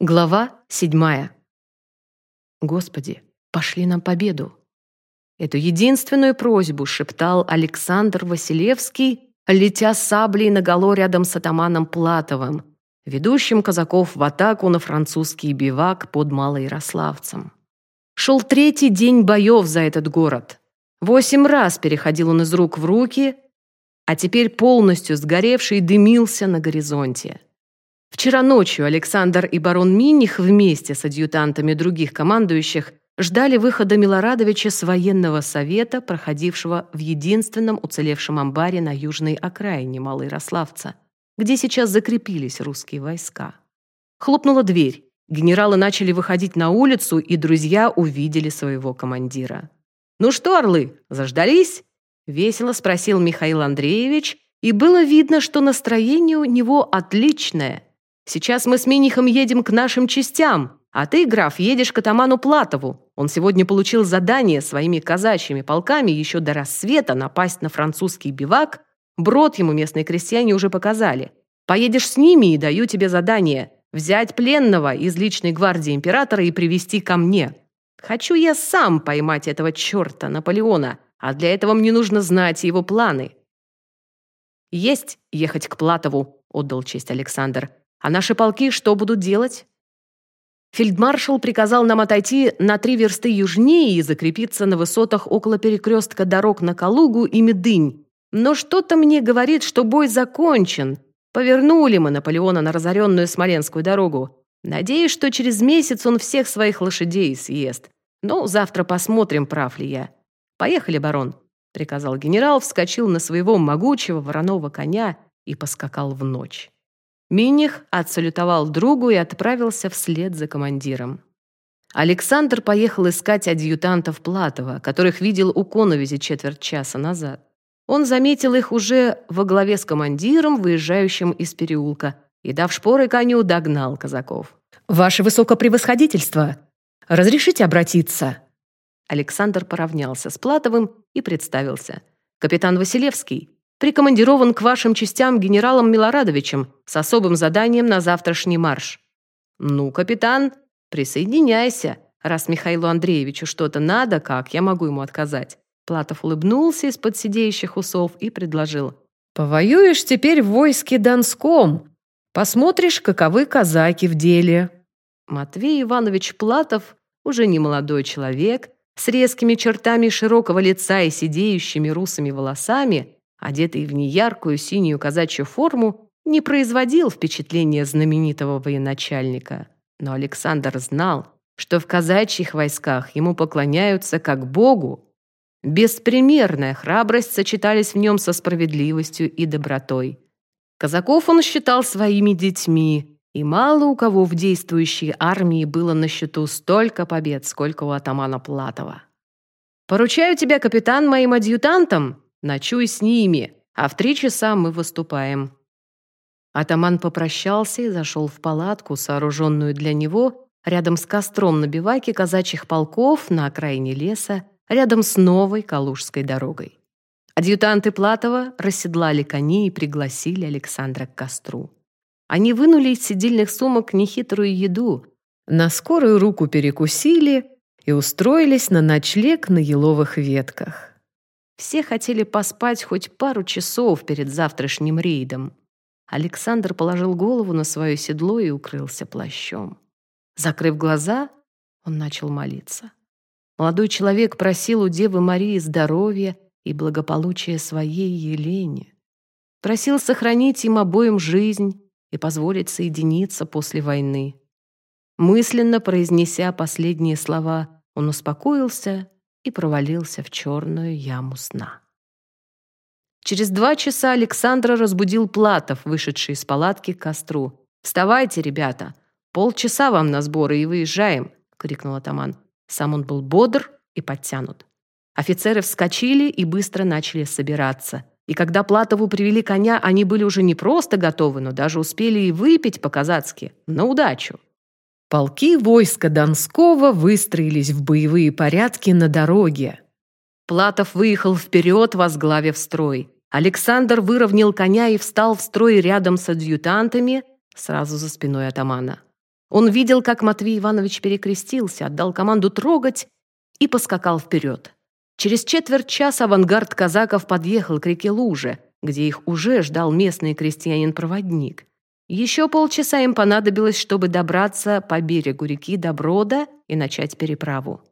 Глава седьмая. Господи, пошли нам победу. Эту единственную просьбу шептал Александр Василевский, летя саблей наголо рядом с атаманом Платовым, ведущим казаков в атаку на французский бивак под Малоярославцем. Шел третий день боев за этот город. Восемь раз переходил он из рук в руки, а теперь полностью сгоревший дымился на горизонте. Вчера ночью Александр и барон Миних вместе с адъютантами других командующих ждали выхода Милорадовича с военного совета, проходившего в единственном уцелевшем амбаре на южной окраине Малоярославца, где сейчас закрепились русские войска. Хлопнула дверь. Генералы начали выходить на улицу, и друзья увидели своего командира. «Ну что, орлы, заждались?» — весело спросил Михаил Андреевич, и было видно, что настроение у него отличное — Сейчас мы с Минихом едем к нашим частям, а ты, граф, едешь к атаману Платову. Он сегодня получил задание своими казачьими полками еще до рассвета напасть на французский бивак. Брод ему местные крестьяне уже показали. Поедешь с ними и даю тебе задание взять пленного из личной гвардии императора и привести ко мне. Хочу я сам поймать этого черта Наполеона, а для этого мне нужно знать его планы». «Есть ехать к Платову», — отдал честь Александр. А наши полки что будут делать? Фельдмаршал приказал нам отойти на три версты южнее и закрепиться на высотах около перекрестка дорог на Калугу и Медынь. Но что-то мне говорит, что бой закончен. Повернули мы Наполеона на разоренную Смоленскую дорогу. Надеюсь, что через месяц он всех своих лошадей съест. Но завтра посмотрим, прав ли я. Поехали, барон, приказал генерал, вскочил на своего могучего вороного коня и поскакал в ночь. Миних отсалютовал другу и отправился вслед за командиром. Александр поехал искать адъютантов Платова, которых видел у Коновизи четверть часа назад. Он заметил их уже во главе с командиром, выезжающим из переулка, и, дав шпоры коню, догнал казаков. «Ваше высокопревосходительство! Разрешите обратиться?» Александр поравнялся с Платовым и представился. «Капитан Василевский, прикомандирован к вашим частям генералом Милорадовичем с особым заданием на завтрашний марш. Ну, капитан, присоединяйся. Раз Михаилу Андреевичу что-то надо, как я могу ему отказать? Платов улыбнулся из-под сидеющих усов и предложил. «Повоюешь теперь в войске Донском. Посмотришь, каковы казаки в деле». Матвей Иванович Платов, уже не молодой человек, с резкими чертами широкого лица и сидеющими русыми волосами, одетый в неяркую синюю казачью форму, не производил впечатления знаменитого военачальника. Но Александр знал, что в казачьих войсках ему поклоняются как богу. Беспримерная храбрость сочетались в нем со справедливостью и добротой. Казаков он считал своими детьми, и мало у кого в действующей армии было на счету столько побед, сколько у атамана Платова. «Поручаю тебя, капитан, моим адъютантам», Ночуй с ними, а в три часа мы выступаем». Атаман попрощался и зашел в палатку, сооруженную для него, рядом с костром на биваке казачьих полков на окраине леса, рядом с новой Калужской дорогой. Адъютанты Платова расседлали коней и пригласили Александра к костру. Они вынули из сидельных сумок нехитрую еду, на скорую руку перекусили и устроились на ночлег на еловых ветках. Все хотели поспать хоть пару часов перед завтрашним рейдом. Александр положил голову на свое седло и укрылся плащом. Закрыв глаза, он начал молиться. Молодой человек просил у Девы Марии здоровья и благополучия своей Елене. Просил сохранить им обоим жизнь и позволить соединиться после войны. Мысленно произнеся последние слова, он успокоился и провалился в черную яму сна. Через два часа Александра разбудил Платов, вышедший из палатки к костру. «Вставайте, ребята! Полчаса вам на сборы и выезжаем!» — крикнул атаман. Сам он был бодр и подтянут. Офицеры вскочили и быстро начали собираться. И когда Платову привели коня, они были уже не просто готовы, но даже успели и выпить по-казацки, на удачу. Полки войска Донского выстроились в боевые порядки на дороге. Платов выехал вперед, возглавив строй. Александр выровнял коня и встал в строй рядом с адъютантами, сразу за спиной атамана. Он видел, как Матвей Иванович перекрестился, отдал команду трогать и поскакал вперед. Через четверть часа авангард казаков подъехал к реке Луже, где их уже ждал местный крестьянин-проводник. Еще полчаса им понадобилось, чтобы добраться по берегу реки до Брода и начать переправу.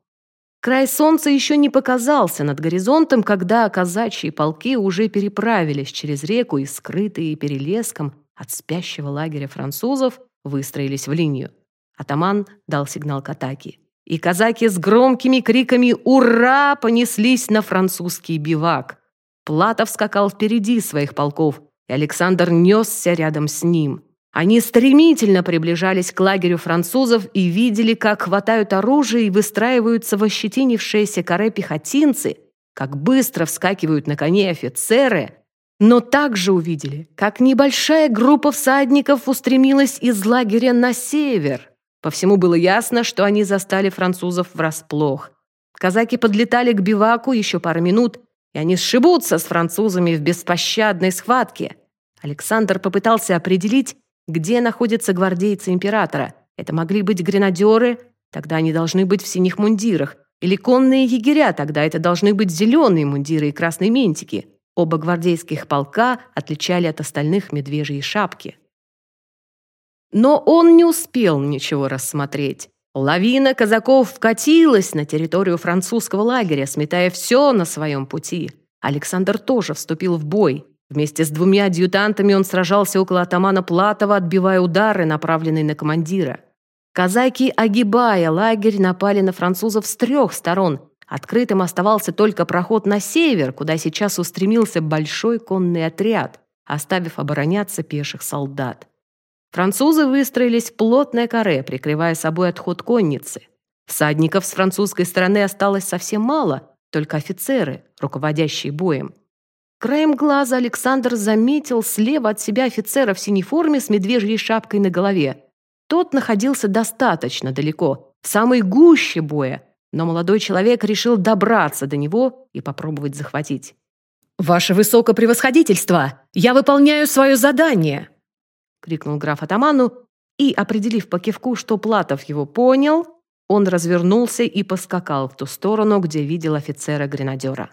Край солнца еще не показался над горизонтом, когда казачьи полки уже переправились через реку и, скрытые перелеском от спящего лагеря французов, выстроились в линию. Атаман дал сигнал к атаке. И казаки с громкими криками «Ура!» понеслись на французский бивак. Платов скакал впереди своих полков, и Александр несся рядом с ним. Они стремительно приближались к лагерю французов и видели, как хватают оружие и выстраиваются в ощетинившиеся коре пехотинцы, как быстро вскакивают на коне офицеры, но также увидели, как небольшая группа всадников устремилась из лагеря на север. По всему было ясно, что они застали французов врасплох. Казаки подлетали к биваку еще пару минут, и они сшибутся с французами в беспощадной схватке. Александр попытался определить, где находятся гвардейцы императора? Это могли быть гренадеры, тогда они должны быть в синих мундирах. Или конные егеря, тогда это должны быть зеленые мундиры и красные ментики. Оба гвардейских полка отличали от остальных медвежьи шапки. Но он не успел ничего рассмотреть. Лавина казаков вкатилась на территорию французского лагеря, сметая все на своем пути. Александр тоже вступил в бой. Вместе с двумя адъютантами он сражался около атамана Платова, отбивая удары, направленные на командира. Казаки, огибая лагерь, напали на французов с трех сторон. Открытым оставался только проход на север, куда сейчас устремился большой конный отряд, оставив обороняться пеших солдат. Французы выстроились в плотное каре, прикрывая собой отход конницы. Всадников с французской стороны осталось совсем мало, только офицеры, руководящие боем. Краем глаза Александр заметил слева от себя офицера в синей форме с медвежьей шапкой на голове. Тот находился достаточно далеко, в самой гуще боя, но молодой человек решил добраться до него и попробовать захватить. «Ваше высокопревосходительство! Я выполняю свое задание!» — крикнул граф атаману, и, определив по кивку, что Платов его понял, он развернулся и поскакал в ту сторону, где видел офицера-гренадера.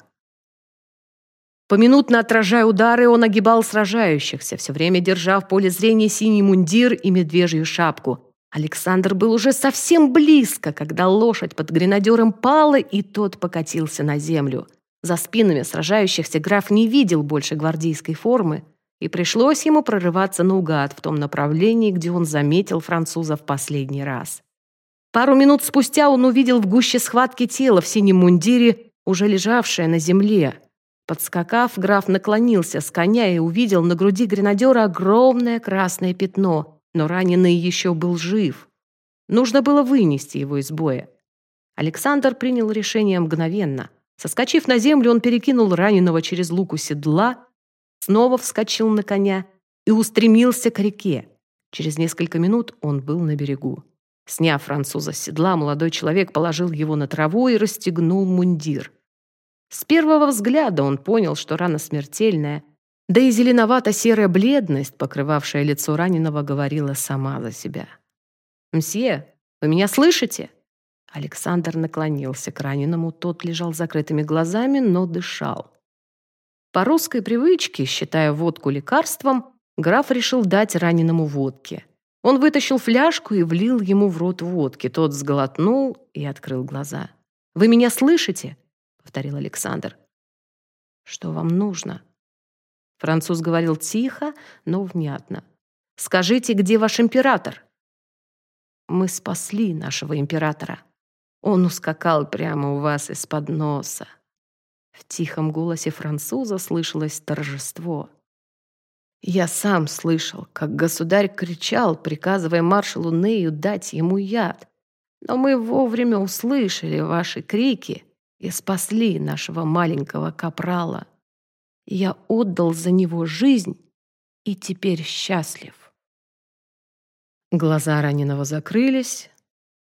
Поминутно отражая удары, он огибал сражающихся, все время держа в поле зрения синий мундир и медвежью шапку. Александр был уже совсем близко, когда лошадь под гренадером пала, и тот покатился на землю. За спинами сражающихся граф не видел больше гвардейской формы, и пришлось ему прорываться наугад в том направлении, где он заметил француза в последний раз. Пару минут спустя он увидел в гуще схватки тело в синем мундире, уже лежавшее на земле. Подскакав, граф наклонился с коня и увидел на груди гренадера огромное красное пятно, но раненый еще был жив. Нужно было вынести его из боя. Александр принял решение мгновенно. Соскочив на землю, он перекинул раненого через луку седла, снова вскочил на коня и устремился к реке. Через несколько минут он был на берегу. Сняв француза с седла, молодой человек положил его на траву и расстегнул мундир. С первого взгляда он понял, что рана смертельная, да и зеленовато-серая бледность, покрывавшая лицо раненого, говорила сама за себя. «Мсье, вы меня слышите?» Александр наклонился к раненому, тот лежал закрытыми глазами, но дышал. По русской привычке, считая водку лекарством, граф решил дать раненому водки. Он вытащил фляжку и влил ему в рот водки. Тот сглотнул и открыл глаза. «Вы меня слышите?» Повторил Александр. Что вам нужно? Француз говорил тихо, но внятно. Скажите, где ваш император? Мы спасли нашего императора. Он ускакал прямо у вас из-под носа. В тихом голосе француза слышалось торжество. Я сам слышал, как государь кричал, приказывая маршалу Нею дать ему яд. Но мы вовремя услышали ваши крики и спасли нашего маленького капрала. Я отдал за него жизнь и теперь счастлив. Глаза раненого закрылись,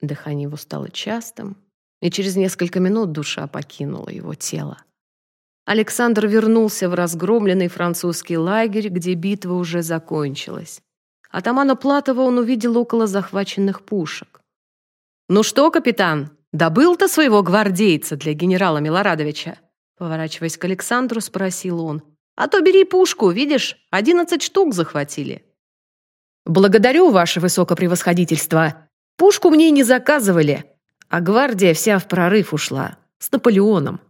дыхание его стало частым, и через несколько минут душа покинула его тело. Александр вернулся в разгромленный французский лагерь, где битва уже закончилась. Атамана Платова он увидел около захваченных пушек. «Ну что, капитан, добыл ты своего гвардейца для генерала Милорадовича?» Поворачиваясь к Александру, спросил он. «А то бери пушку, видишь, одиннадцать штук захватили». «Благодарю, ваше высокопревосходительство. Пушку мне не заказывали, а гвардия вся в прорыв ушла. С Наполеоном».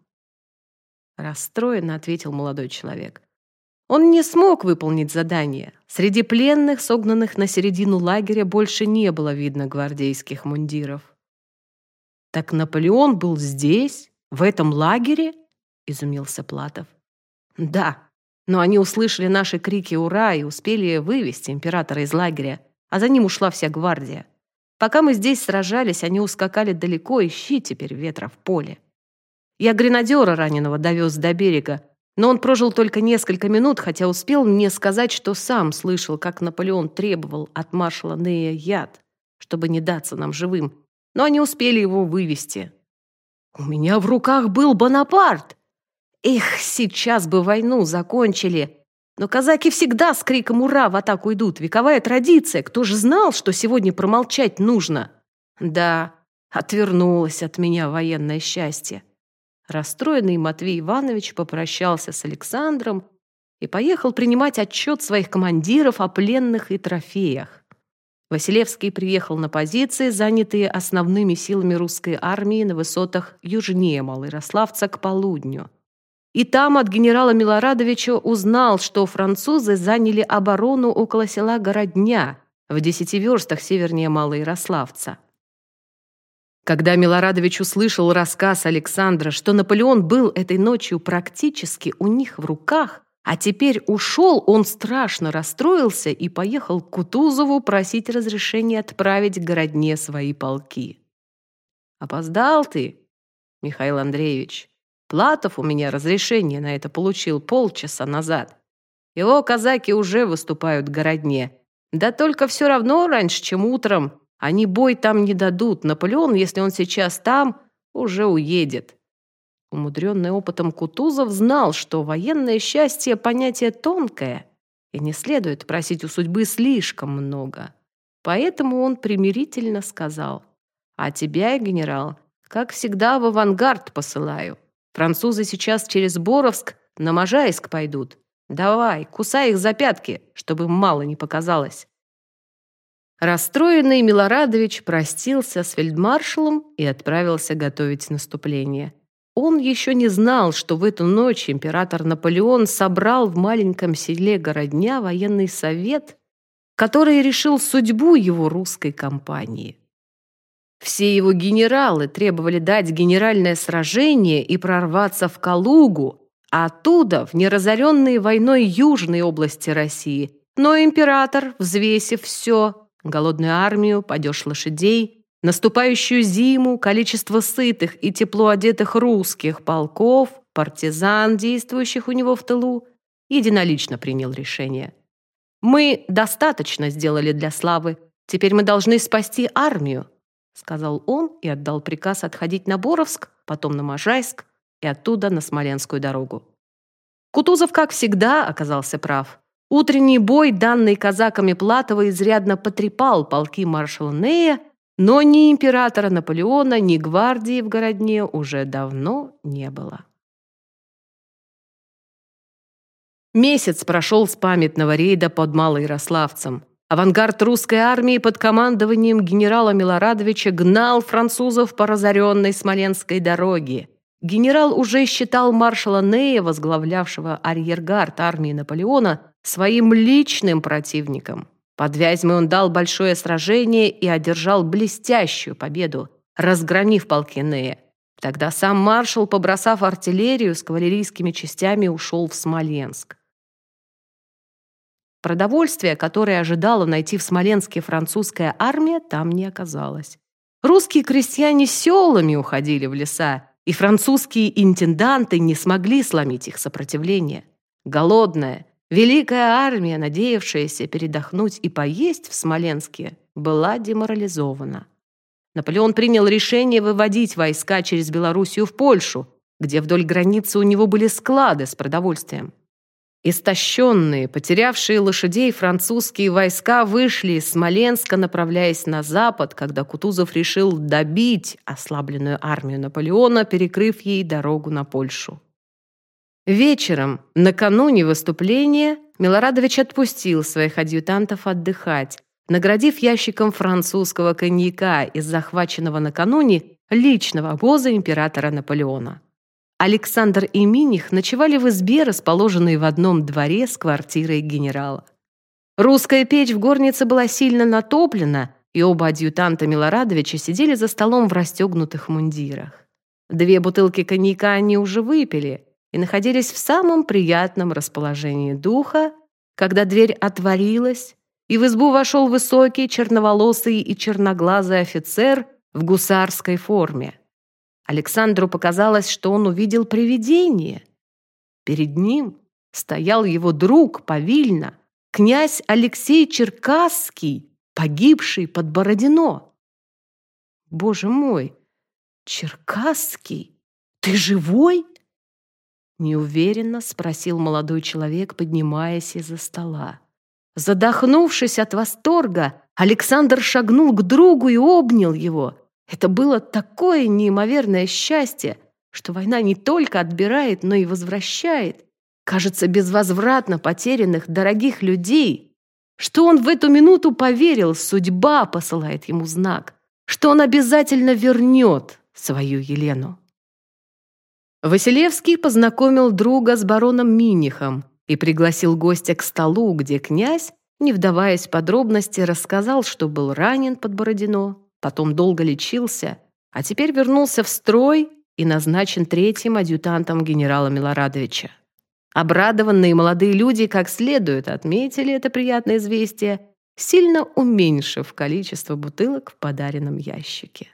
Расстроенно ответил молодой человек. Он не смог выполнить задание. Среди пленных, согнанных на середину лагеря, больше не было видно гвардейских мундиров. «Так Наполеон был здесь, в этом лагере?» — изумился Платов. «Да, но они услышали наши крики «Ура!» и успели вывести императора из лагеря, а за ним ушла вся гвардия. Пока мы здесь сражались, они ускакали далеко, ищи теперь ветра в поле. Я гренадера раненого довез до берега, но он прожил только несколько минут, хотя успел мне сказать, что сам слышал, как Наполеон требовал от маршала Нея яд, чтобы не даться нам живым, но они успели его вывести. У меня в руках был Бонапарт. Эх, сейчас бы войну закончили. Но казаки всегда с криком «Ура!» в атаку идут. Вековая традиция. Кто же знал, что сегодня промолчать нужно? Да, отвернулось от меня военное счастье. Расстроенный Матвей Иванович попрощался с Александром и поехал принимать отчет своих командиров о пленных и трофеях. Василевский приехал на позиции, занятые основными силами русской армии на высотах южнее Малоярославца к полудню. И там от генерала Милорадовича узнал, что французы заняли оборону около села Городня в десяти верстах севернее Малоярославца. Когда Милорадович услышал рассказ Александра, что Наполеон был этой ночью практически у них в руках, а теперь ушел, он страшно расстроился и поехал к Кутузову просить разрешения отправить к городне свои полки. «Опоздал ты, Михаил Андреевич. Платов у меня разрешение на это получил полчаса назад. Его казаки уже выступают в городне. Да только все равно раньше, чем утром, они бой там не дадут. Наполеон, если он сейчас там, уже уедет. Умудренный опытом Кутузов знал, что военное счастье – понятие тонкое, и не следует просить у судьбы слишком много. Поэтому он примирительно сказал, «А тебя, генерал, как всегда в авангард посылаю. Французы сейчас через Боровск на Можайск пойдут. Давай, кусай их за пятки, чтобы мало не показалось». Расстроенный Милорадович простился с фельдмаршалом и отправился готовить наступление. Он еще не знал, что в эту ночь император Наполеон собрал в маленьком селе Городня военный совет, который решил судьбу его русской кампании. Все его генералы требовали дать генеральное сражение и прорваться в Калугу, а оттуда в неразоренные войной южной области России. Но император, взвесив все, голодную армию, падеж лошадей, наступающую зиму, количество сытых и тепло одетых русских полков, партизан, действующих у него в тылу, единолично принял решение. «Мы достаточно сделали для славы. Теперь мы должны спасти армию», сказал он и отдал приказ отходить на Боровск, потом на Можайск и оттуда на Смоленскую дорогу. Кутузов, как всегда, оказался прав. Утренний бой, данный казаками Платова, изрядно потрепал полки маршала Нея, но ни императора Наполеона, ни гвардии в городне уже давно не было. Месяц прошел с памятного рейда под Малоярославцем. Авангард русской армии под командованием генерала Милорадовича гнал французов по разоренной Смоленской дороге. Генерал уже считал маршала Нея, возглавлявшего арьергард армии Наполеона, своим личным противником. Под Вязьмой он дал большое сражение и одержал блестящую победу, разгромив полки Нея. Тогда сам маршал, побросав артиллерию с кавалерийскими частями, ушел в Смоленск. Продовольствие, которое ожидала найти в Смоленске французская армия, там не оказалось. Русские крестьяне селами уходили в леса, и французские интенданты не смогли сломить их сопротивление. Голодная, Великая армия, надеявшаяся передохнуть и поесть в Смоленске, была деморализована. Наполеон принял решение выводить войска через Белоруссию в Польшу, где вдоль границы у него были склады с продовольствием. Истощенные, потерявшие лошадей французские войска вышли из Смоленска, направляясь на запад, когда Кутузов решил добить ослабленную армию Наполеона, перекрыв ей дорогу на Польшу. Вечером, накануне выступления, Милорадович отпустил своих адъютантов отдыхать, наградив ящиком французского коньяка из захваченного накануне личного обоза императора Наполеона. Александр и Миних ночевали в избе, расположенной в одном дворе с квартирой генерала. Русская печь в горнице была сильно натоплена, и оба адъютанта Милорадовича сидели за столом в расстегнутых мундирах. Две бутылки коньяка они уже выпили находились в самом приятном расположении духа, когда дверь отворилась, и в избу вошел высокий, черноволосый и черноглазый офицер в гусарской форме. Александру показалось, что он увидел привидение. Перед ним стоял его друг Павильна, князь Алексей Черкасский, погибший под Бородино. «Боже мой! Черкасский! Ты живой?» Неуверенно спросил молодой человек, поднимаясь из-за стола. Задохнувшись от восторга, Александр шагнул к другу и обнял его. Это было такое неимоверное счастье, что война не только отбирает, но и возвращает. Кажется, безвозвратно потерянных дорогих людей. Что он в эту минуту поверил, судьба посылает ему знак, что он обязательно вернет свою Елену. Василевский познакомил друга с бароном Минихом и пригласил гостя к столу, где князь, не вдаваясь в подробности, рассказал, что был ранен под Бородино, потом долго лечился, а теперь вернулся в строй и назначен третьим адъютантом генерала Милорадовича. Обрадованные молодые люди как следует отметили это приятное известие, сильно уменьшив количество бутылок в подаренном ящике.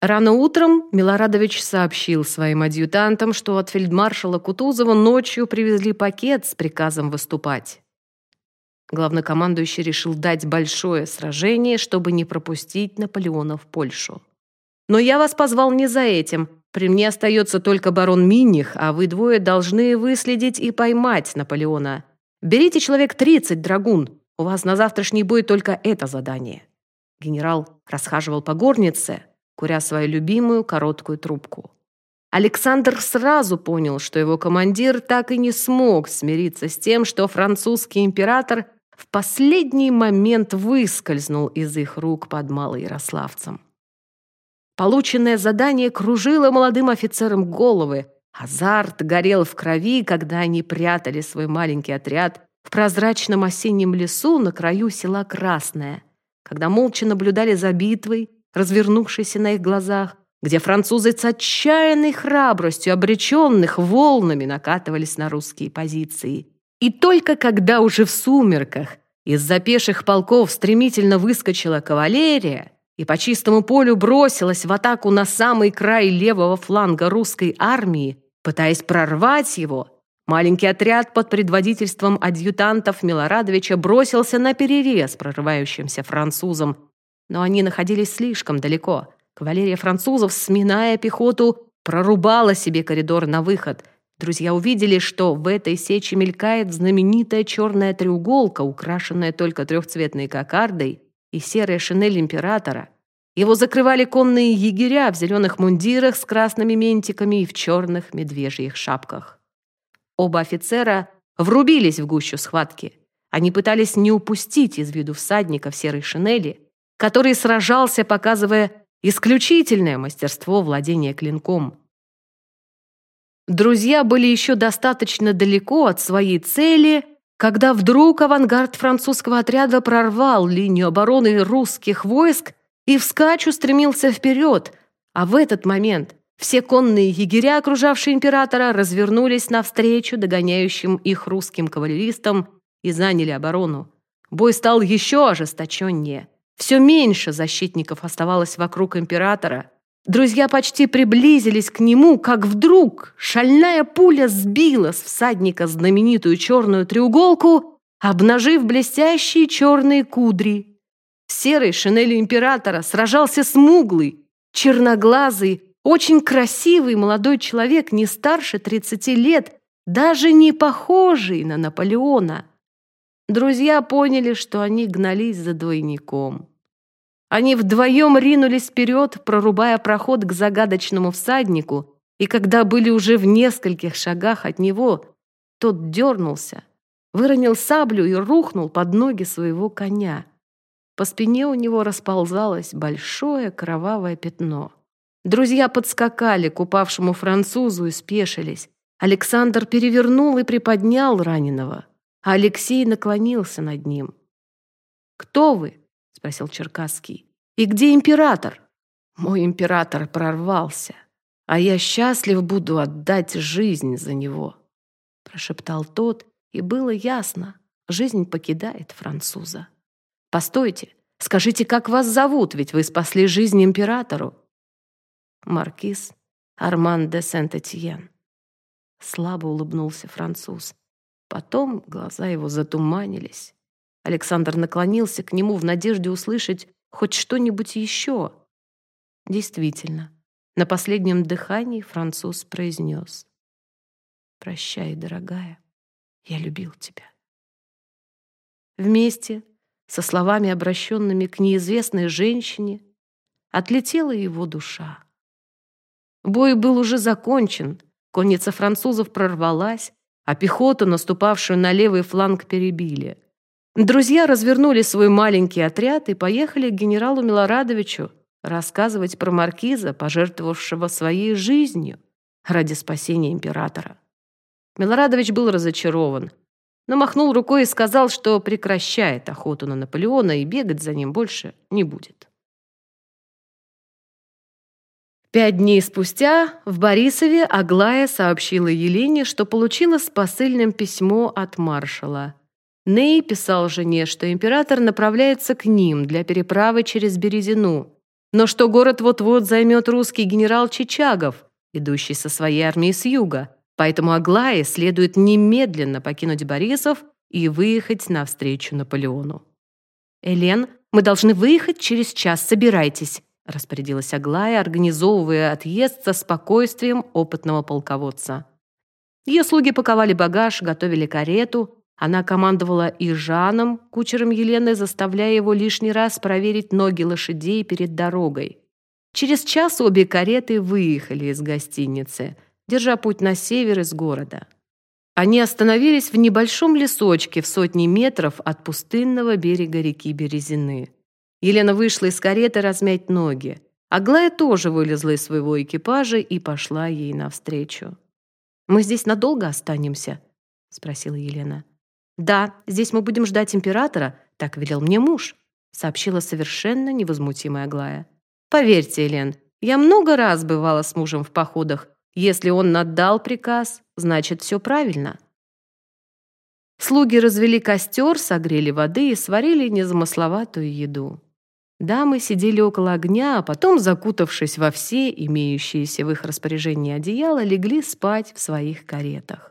Рано утром Милорадович сообщил своим адъютантам, что от фельдмаршала Кутузова ночью привезли пакет с приказом выступать. Главнокомандующий решил дать большое сражение, чтобы не пропустить Наполеона в Польшу. «Но я вас позвал не за этим. При мне остается только барон Минних, а вы двое должны выследить и поймать Наполеона. Берите человек 30, драгун. У вас на завтрашний бой только это задание». Генерал расхаживал по горнице, куря свою любимую короткую трубку. Александр сразу понял, что его командир так и не смог смириться с тем, что французский император в последний момент выскользнул из их рук под Малоярославцем. Полученное задание кружило молодым офицерам головы. Азарт горел в крови, когда они прятали свой маленький отряд в прозрачном осеннем лесу на краю села Красное, когда молча наблюдали за битвой, развернувшейся на их глазах, где французы с отчаянной храбростью обреченных волнами накатывались на русские позиции. И только когда уже в сумерках из-за пеших полков стремительно выскочила кавалерия и по чистому полю бросилась в атаку на самый край левого фланга русской армии, пытаясь прорвать его, маленький отряд под предводительством адъютантов Милорадовича бросился на перерез прорывающимся французам, но они находились слишком далеко. Кавалерия французов, сминая пехоту, прорубала себе коридор на выход – Друзья увидели, что в этой сече мелькает знаменитая черная треуголка, украшенная только трехцветной кокардой, и серая шинель императора. Его закрывали конные егеря в зеленых мундирах с красными ментиками и в черных медвежьих шапках. Оба офицера врубились в гущу схватки. Они пытались не упустить из виду всадника в серой шинели, который сражался, показывая исключительное мастерство владения клинком. Друзья были еще достаточно далеко от своей цели, когда вдруг авангард французского отряда прорвал линию обороны русских войск и вскачь устремился вперед, а в этот момент все конные егеря, окружавшие императора, развернулись навстречу догоняющим их русским кавалеристам и заняли оборону. Бой стал еще ожесточеннее. Все меньше защитников оставалось вокруг императора, Друзья почти приблизились к нему, как вдруг шальная пуля сбила с всадника знаменитую черную треуголку, обнажив блестящие черные кудри. В серой шинели императора сражался смуглый, черноглазый, очень красивый молодой человек, не старше 30 лет, даже не похожий на Наполеона. Друзья поняли, что они гнались за двойником. Они вдвоем ринулись вперед, прорубая проход к загадочному всаднику, и когда были уже в нескольких шагах от него, тот дернулся, выронил саблю и рухнул под ноги своего коня. По спине у него расползалось большое кровавое пятно. Друзья подскакали к упавшему французу и спешились. Александр перевернул и приподнял раненого, а Алексей наклонился над ним. «Кто вы?» — спросил Черкасский. «И где император?» «Мой император прорвался, а я счастлив буду отдать жизнь за него», — прошептал тот, и было ясно, жизнь покидает француза. «Постойте, скажите, как вас зовут, ведь вы спасли жизнь императору?» «Маркиз Арман де Сент-Этьен», Слабо улыбнулся француз. Потом глаза его затуманились. Александр наклонился к нему в надежде услышать хоть что-нибудь еще. Действительно, на последнем дыхании француз произнес. «Прощай, дорогая, я любил тебя». Вместе, со словами, обращенными к неизвестной женщине, отлетела его душа. Бой был уже закончен, Конница французов прорвалась, а пехоту, наступавшую на левый фланг, перебили. Друзья развернули свой маленький отряд и поехали к генералу Милорадовичу рассказывать про маркиза, пожертвовавшего своей жизнью ради спасения императора. Милорадович был разочарован, но махнул рукой и сказал, что прекращает охоту на Наполеона и бегать за ним больше не будет. Пять дней спустя в Борисове Аглая сообщила Елене, что получила с посыльным письмо от маршала. Ней писал жене, что император направляется к ним для переправы через Березину, но что город вот-вот займет русский генерал Чичагов, идущий со своей армией с юга, поэтому Аглае следует немедленно покинуть Борисов и выехать навстречу Наполеону. «Элен, мы должны выехать через час, собирайтесь», распорядилась Аглая, организовывая отъезд со спокойствием опытного полководца. Ее слуги паковали багаж, готовили карету. Она командовала и Жаном, кучером Елены, заставляя его лишний раз проверить ноги лошадей перед дорогой. Через час обе кареты выехали из гостиницы, держа путь на север из города. Они остановились в небольшом лесочке в сотни метров от пустынного берега реки Березины. Елена вышла из кареты размять ноги. Аглая тоже вылезла из своего экипажа и пошла ей навстречу. «Мы здесь надолго останемся?» — спросила Елена. «Да, здесь мы будем ждать императора, так велел мне муж», — сообщила совершенно невозмутимая Аглая. «Поверьте, Елен, я много раз бывала с мужем в походах. Если он наддал приказ, значит, все правильно». Слуги развели костер, согрели воды и сварили незамысловатую еду. Дамы сидели около огня, а потом, закутавшись во все имеющиеся в их распоряжении одеяла, легли спать в своих каретах.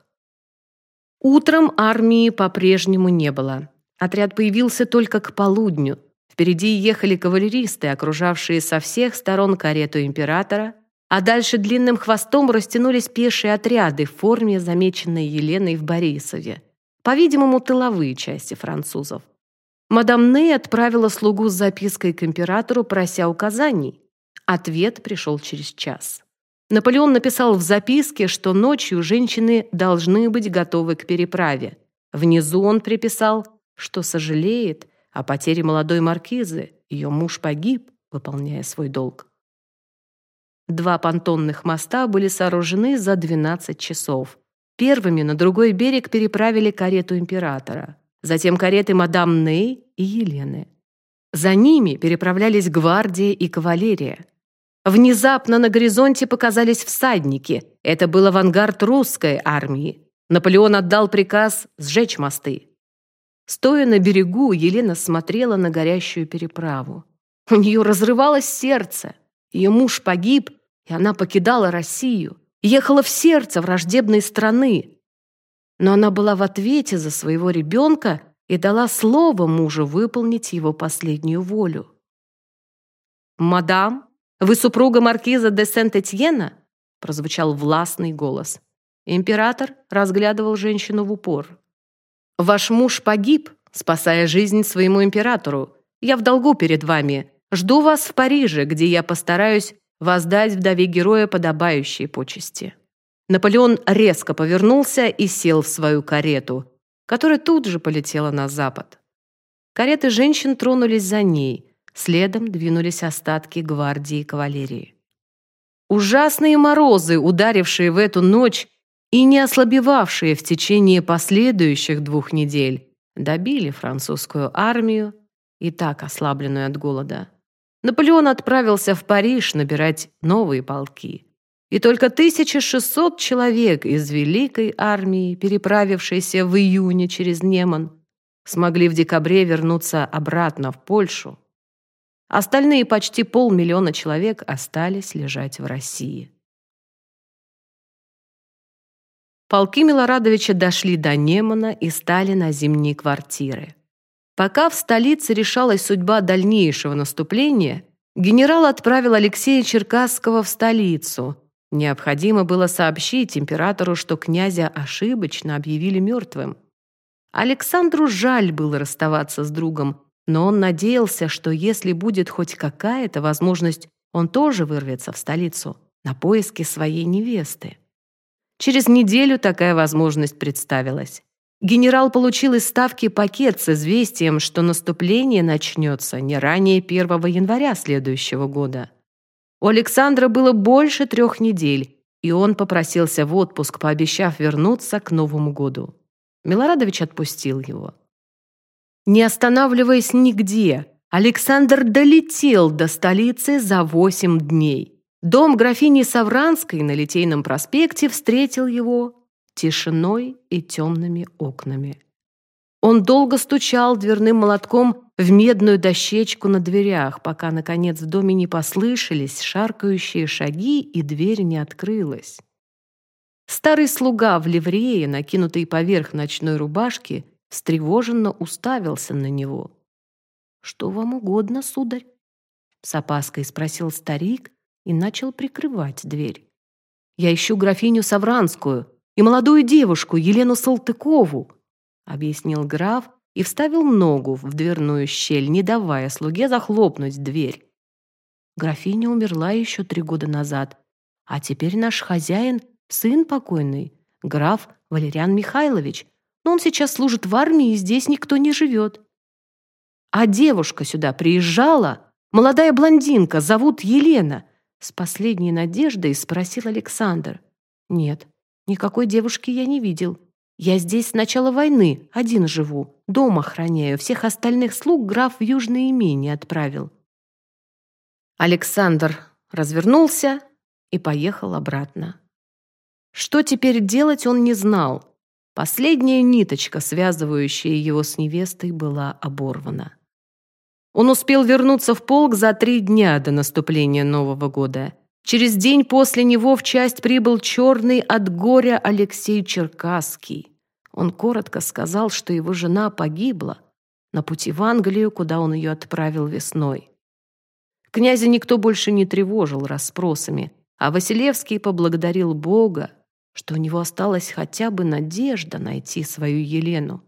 Утром армии по-прежнему не было. Отряд появился только к полудню. Впереди ехали кавалеристы, окружавшие со всех сторон карету императора, а дальше длинным хвостом растянулись пешие отряды в форме, замеченной Еленой в Борисове. По-видимому, тыловые части французов. Мадам Ней отправила слугу с запиской к императору, прося указаний. Ответ пришел через час. Наполеон написал в записке, что ночью женщины должны быть готовы к переправе. Внизу он приписал, что сожалеет о потере молодой маркизы. Ее муж погиб, выполняя свой долг. Два понтонных моста были сооружены за 12 часов. Первыми на другой берег переправили карету императора затем кареты мадам Ней и Елены. За ними переправлялись гвардия и кавалерия. Внезапно на горизонте показались всадники. Это был авангард русской армии. Наполеон отдал приказ сжечь мосты. Стоя на берегу, Елена смотрела на горящую переправу. У нее разрывалось сердце. Ее муж погиб, и она покидала Россию. Ехала в сердце враждебной страны, но она была в ответе за своего ребенка и дала слово мужу выполнить его последнюю волю. «Мадам, вы супруга маркиза де Сент-Этьена?» прозвучал властный голос. Император разглядывал женщину в упор. «Ваш муж погиб, спасая жизнь своему императору. Я в долгу перед вами. Жду вас в Париже, где я постараюсь воздать вдове героя подобающие почести». Наполеон резко повернулся и сел в свою карету, которая тут же полетела на запад. Кареты женщин тронулись за ней, следом двинулись остатки гвардии и кавалерии. Ужасные морозы, ударившие в эту ночь и не ослабевавшие в течение последующих двух недель, добили французскую армию, и так ослабленную от голода. Наполеон отправился в Париж набирать новые полки. И только 1600 человек из Великой армии, переправившейся в июне через Неман, смогли в декабре вернуться обратно в Польшу. Остальные почти полмиллиона человек остались лежать в России. Полки Милорадовича дошли до Немана и стали на зимние квартиры. Пока в столице решалась судьба дальнейшего наступления, генерал отправил Алексея Черкасского в столицу. Необходимо было сообщить императору, что князя ошибочно объявили мертвым. Александру жаль было расставаться с другом, но он надеялся, что если будет хоть какая-то возможность, он тоже вырвется в столицу на поиски своей невесты. Через неделю такая возможность представилась. Генерал получил из ставки пакет с известием, что наступление начнется не ранее 1 января следующего года. У Александра было больше трех недель, и он попросился в отпуск, пообещав вернуться к Новому году. Милорадович отпустил его. Не останавливаясь нигде, Александр долетел до столицы за восемь дней. Дом графини Савранской на Литейном проспекте встретил его тишиной и темными окнами. Он долго стучал дверным молотком в медную дощечку на дверях, пока, наконец, в доме не послышались шаркающие шаги и дверь не открылась. Старый слуга в ливрее, накинутый поверх ночной рубашки, встревоженно уставился на него. «Что вам угодно, сударь?» — с опаской спросил старик, и начал прикрывать дверь. «Я ищу графиню Савранскую и молодую девушку Елену Салтыкову», объяснил граф и вставил ногу в дверную щель, не давая слуге захлопнуть дверь. Графиня умерла еще три года назад, а теперь наш хозяин — сын покойный, граф Валериан Михайлович, но он сейчас служит в армии, и здесь никто не живет. А девушка сюда приезжала, молодая блондинка, зовут Елена, с последней надеждой спросил Александр. «Нет, никакой девушки я не видел. Я здесь с начала войны, один живу, дом охраняю, всех остальных слуг граф в южное имение отправил». Александр развернулся и поехал обратно. Что теперь делать, он не знал. Последняя ниточка, связывающая его с невестой, была оборвана. Он успел вернуться в полк за три дня до наступления Нового года. Через день после него в часть прибыл черный от горя Алексей Черкасский. Он коротко сказал, что его жена погибла на пути в Англию, куда он ее отправил весной. Князя никто больше не тревожил расспросами, а Василевский поблагодарил Бога, что у него осталась хотя бы надежда найти свою Елену.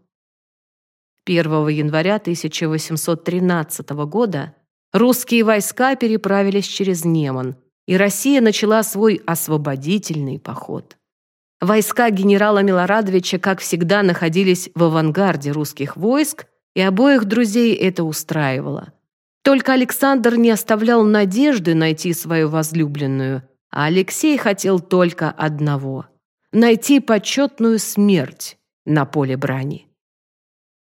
1 января 1813 года русские войска переправились через Неман, и Россия начала свой освободительный поход. Войска генерала Милорадовича, как всегда, находились в авангарде русских войск, и обоих друзей это устраивало. Только Александр не оставлял надежды найти свою возлюбленную, а Алексей хотел только одного — найти почетную смерть на поле брани.